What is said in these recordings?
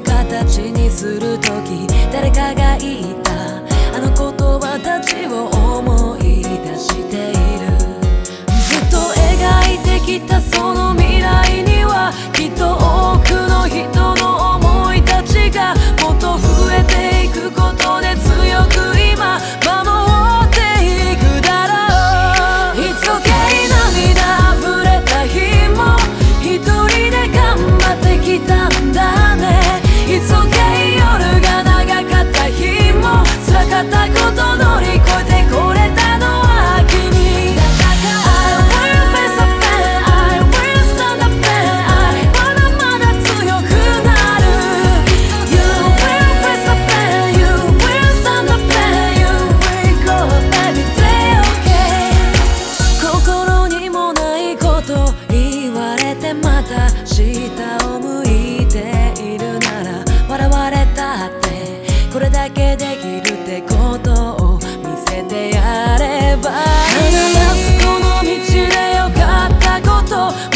形にする時誰かが言った。あの言葉たちを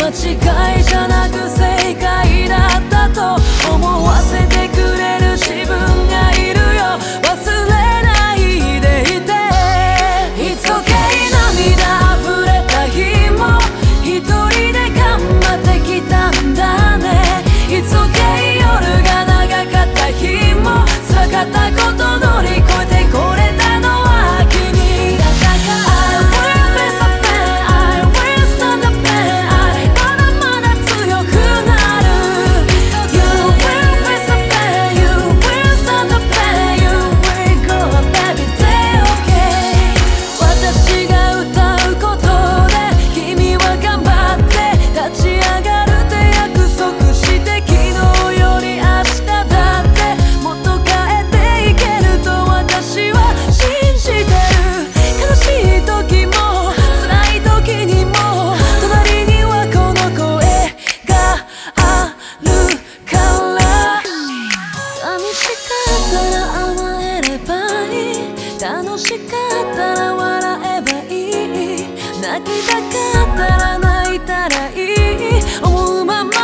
間違いじゃなくせしかったら笑えばいい。泣きたかったら泣いたらいい。思うまま